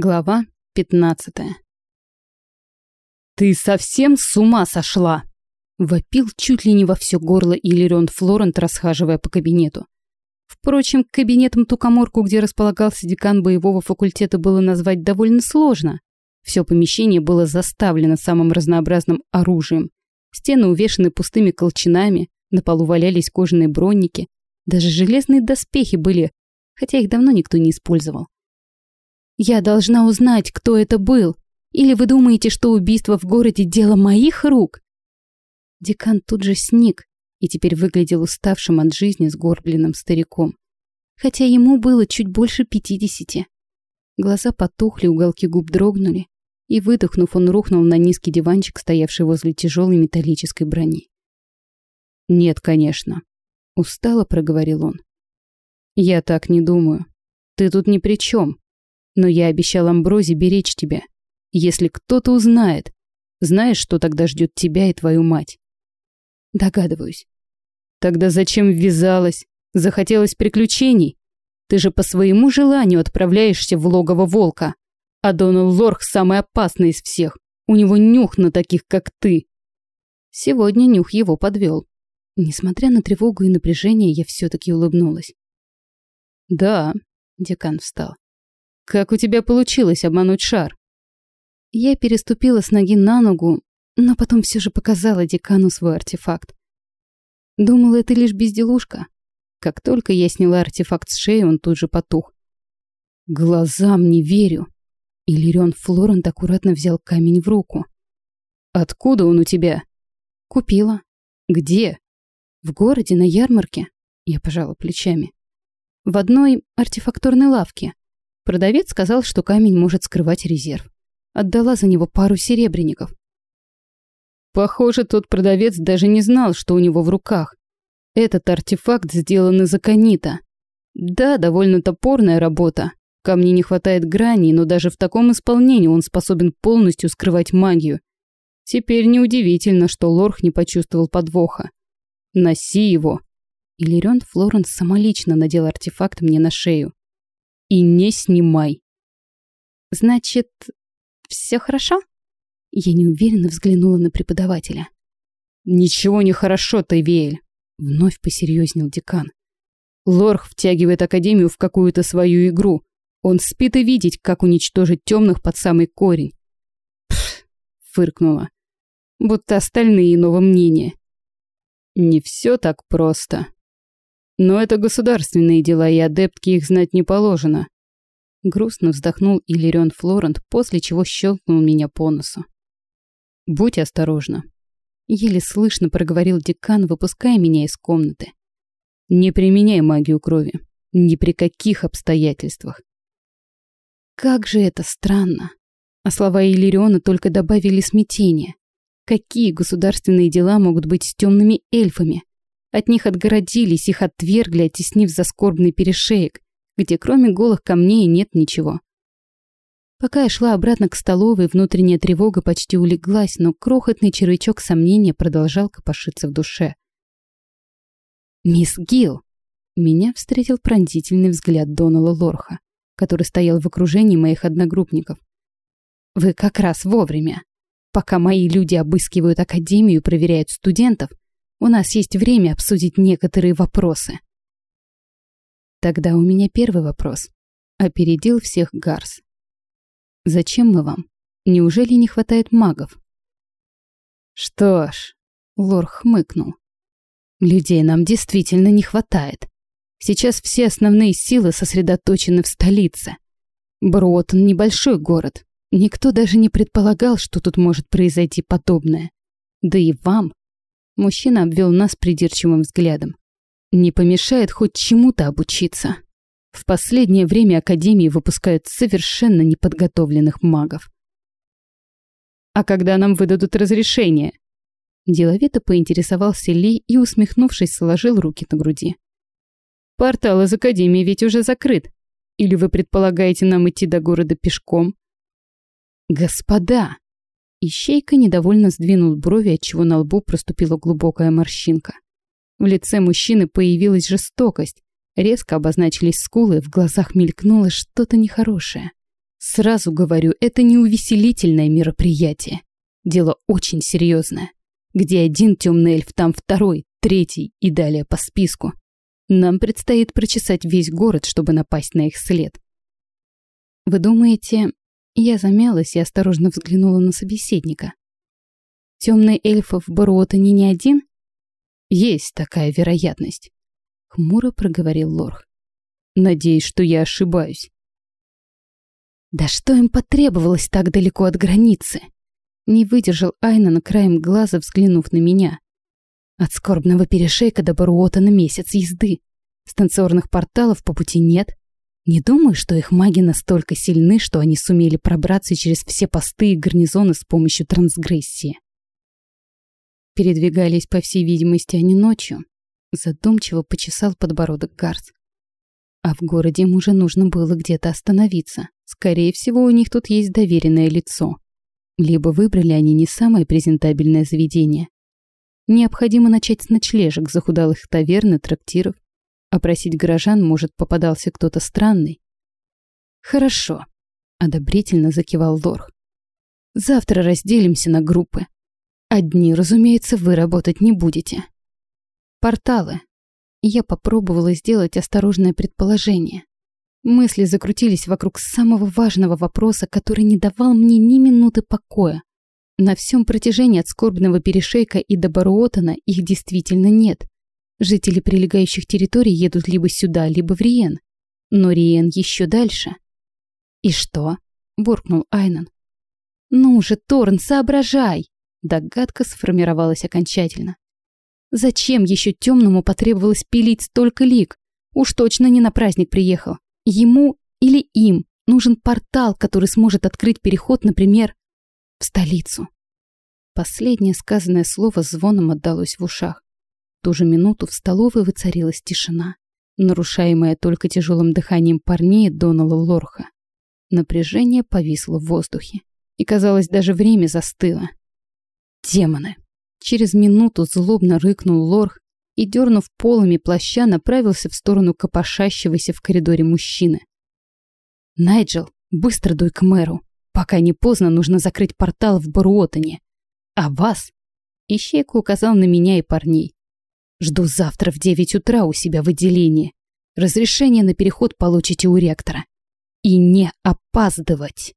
Глава 15 «Ты совсем с ума сошла!» Вопил чуть ли не во все горло Иллирион Флорент, расхаживая по кабинету. Впрочем, кабинетом ту коморку, где располагался декан боевого факультета, было назвать довольно сложно. Все помещение было заставлено самым разнообразным оружием. Стены увешаны пустыми колчанами, на полу валялись кожаные бронники, даже железные доспехи были, хотя их давно никто не использовал. Я должна узнать, кто это был. Или вы думаете, что убийство в городе – дело моих рук?» Декан тут же сник и теперь выглядел уставшим от жизни сгорбленным стариком. Хотя ему было чуть больше пятидесяти. Глаза потухли, уголки губ дрогнули, и, выдохнув, он рухнул на низкий диванчик, стоявший возле тяжелой металлической брони. «Нет, конечно», — устало проговорил он. «Я так не думаю. Ты тут ни при чем. Но я обещал Амброзе беречь тебя. Если кто-то узнает, знаешь, что тогда ждет тебя и твою мать? Догадываюсь. Тогда зачем ввязалась? Захотелось приключений? Ты же по своему желанию отправляешься в логово волка. А Донал Лорх самый опасный из всех. У него нюх на таких, как ты. Сегодня нюх его подвел. Несмотря на тревогу и напряжение, я все-таки улыбнулась. Да, декан встал. Как у тебя получилось обмануть шар? Я переступила с ноги на ногу, но потом все же показала декану свой артефакт. Думала, это лишь безделушка. Как только я сняла артефакт с шеи, он тут же потух. Глазам не верю. Иллирион Флорент аккуратно взял камень в руку. Откуда он у тебя? Купила. Где? В городе, на ярмарке. Я пожала плечами. В одной артефакторной лавке. Продавец сказал, что камень может скрывать резерв. Отдала за него пару серебряников. Похоже, тот продавец даже не знал, что у него в руках. Этот артефакт сделан из аконита. Да, довольно топорная работа. Камни не хватает граней, но даже в таком исполнении он способен полностью скрывать магию. Теперь неудивительно, что Лорх не почувствовал подвоха. Носи его. Иллирион Флоренс самолично надел артефакт мне на шею и не снимай. Значит, все хорошо? Я неуверенно взглянула на преподавателя. Ничего не хорошо, Тайвеэль, вновь посерьезнел декан. Лорх втягивает Академию в какую-то свою игру. Он спит и видеть, как уничтожить темных под самый корень. Пф, фыркнула. Будто остальные иного мнения. Не все так просто. Но это государственные дела, и адептки их знать не положено. Грустно вздохнул Иллирион Флорент, после чего щелкнул меня по носу. «Будь осторожна», — еле слышно проговорил декан, выпуская меня из комнаты. «Не применяй магию крови. Ни при каких обстоятельствах». Как же это странно. А слова Иллириона только добавили смятения. Какие государственные дела могут быть с темными эльфами? От них отгородились, их отвергли, оттеснив за скорбный перешеек, где кроме голых камней нет ничего. Пока я шла обратно к столовой, внутренняя тревога почти улеглась, но крохотный червячок сомнения продолжал копошиться в душе. «Мисс Гилл!» Меня встретил пронзительный взгляд Донала Лорха, который стоял в окружении моих одногруппников. «Вы как раз вовремя. Пока мои люди обыскивают академию и проверяют студентов, у нас есть время обсудить некоторые вопросы. Тогда у меня первый вопрос. Опередил всех Гарс. Зачем мы вам? Неужели не хватает магов? Что ж, Лор хмыкнул. Людей нам действительно не хватает. Сейчас все основные силы сосредоточены в столице. Броутон — небольшой город. Никто даже не предполагал, что тут может произойти подобное. Да и вам Мужчина обвел нас придирчивым взглядом. Не помешает хоть чему-то обучиться. В последнее время Академии выпускают совершенно неподготовленных магов. «А когда нам выдадут разрешение?» Деловито поинтересовался Ли и, усмехнувшись, сложил руки на груди. «Портал из Академии ведь уже закрыт. Или вы предполагаете нам идти до города пешком?» «Господа!» Ищейка недовольно сдвинул брови, отчего на лбу проступила глубокая морщинка. В лице мужчины появилась жестокость. Резко обозначились скулы, в глазах мелькнуло что-то нехорошее. Сразу говорю, это не увеселительное мероприятие. Дело очень серьезное. Где один темный эльф, там второй, третий и далее по списку. Нам предстоит прочесать весь город, чтобы напасть на их след. Вы думаете... Я замялась и осторожно взглянула на собеседника. Темный эльфов в Баруотане не один? Есть такая вероятность. Хмуро проговорил Лорх. Надеюсь, что я ошибаюсь. Да что им потребовалось так далеко от границы? Не выдержал Айна на краем глаза, взглянув на меня. От скорбного перешейка до Баруота на месяц езды. Станционных порталов по пути нет. Не думаю, что их маги настолько сильны, что они сумели пробраться через все посты и гарнизоны с помощью трансгрессии. Передвигались, по всей видимости, они ночью. Задумчиво почесал подбородок Гарс. А в городе им уже нужно было где-то остановиться. Скорее всего, у них тут есть доверенное лицо. Либо выбрали они не самое презентабельное заведение. Необходимо начать с ночлежек, захудалых таверн и трактиров. Опросить горожан, может, попадался кто-то странный. «Хорошо», — одобрительно закивал Лорх. «Завтра разделимся на группы. Одни, разумеется, вы работать не будете. Порталы. Я попробовала сделать осторожное предположение. Мысли закрутились вокруг самого важного вопроса, который не давал мне ни минуты покоя. На всем протяжении от скорбного перешейка и до Баруотана их действительно нет. Жители прилегающих территорий едут либо сюда, либо в Риен. Но Риен еще дальше. «И что?» – буркнул Айнан. «Ну же, Торн, соображай!» Догадка сформировалась окончательно. Зачем еще темному потребовалось пилить столько лик? Уж точно не на праздник приехал. Ему или им нужен портал, который сможет открыть переход, например, в столицу. Последнее сказанное слово звоном отдалось в ушах. В ту же минуту в столовой воцарилась тишина, нарушаемая только тяжелым дыханием парней Донала Лорха. Напряжение повисло в воздухе, и, казалось, даже время застыло. Демоны! Через минуту злобно рыкнул Лорх и, дернув полами плаща, направился в сторону копошащегося в коридоре мужчины. «Найджел, быстро дуй к мэру. Пока не поздно, нужно закрыть портал в Баруотане. А вас?» Ищейка указал на меня и парней. «Жду завтра в девять утра у себя в отделении. Разрешение на переход получите у ректора. И не опаздывать!»